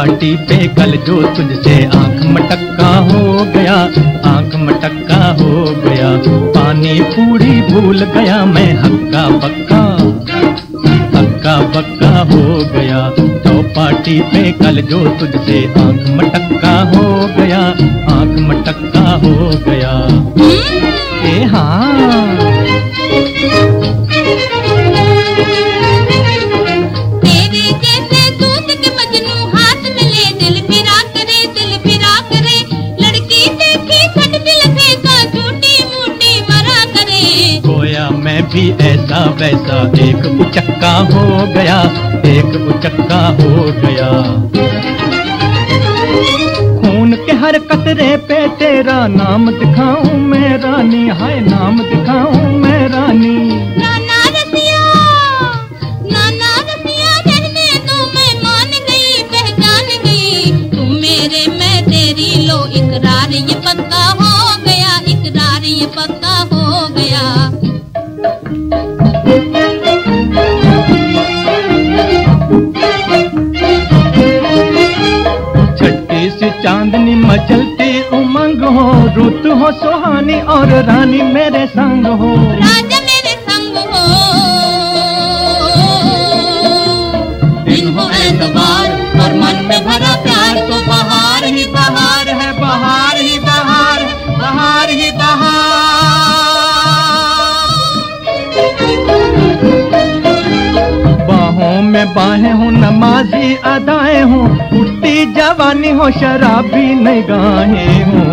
चौपाटी पे कल जो तुझसे आँख मटक्का हो गया, आँख मटक्का हो गया। पानी पूरी भूल गया मैं, हक्का बक्का हक्का बक्का हो गया। तो पार्टी पे कल जो तुझसे आँख मटक्का हो गया, आँख मटक्का हो गया। मैं भी ऐसा वैसा एक उचक्का हो गया, एक उचक्का हो गया। खून के हर कतरे पे तेरा नाम दिखाऊँ मैं, रानी, हाय नाम दिखाऊँ मैं, रानी। मेरे, मैं तेरी लो ये पक्का हो गया, इकरार ये पक्का चांदनी मचलती उमंग हो रुत हो, सुहानी और रानी मेरे संग हो। राजा मेरे संग हो। निगाहों में बाहें हूँ नमाजी अदाए हूँ उठती जवानी हो शराबी नहीं गाहे हूँ।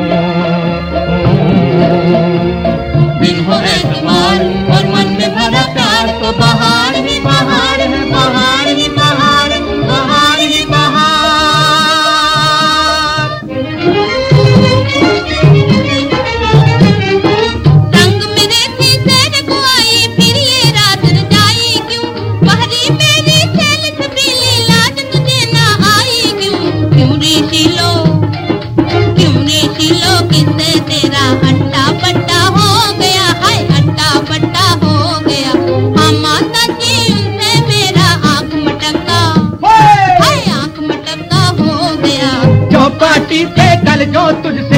तेरा अट्टा पट्टा हो गया हाय अंडा पट्टा हो गया। हाँ माता जी उनसे मेरा आँख मटका। हाय! आँख मटका हो गया। जो पार्टी पे कल जो तुझसे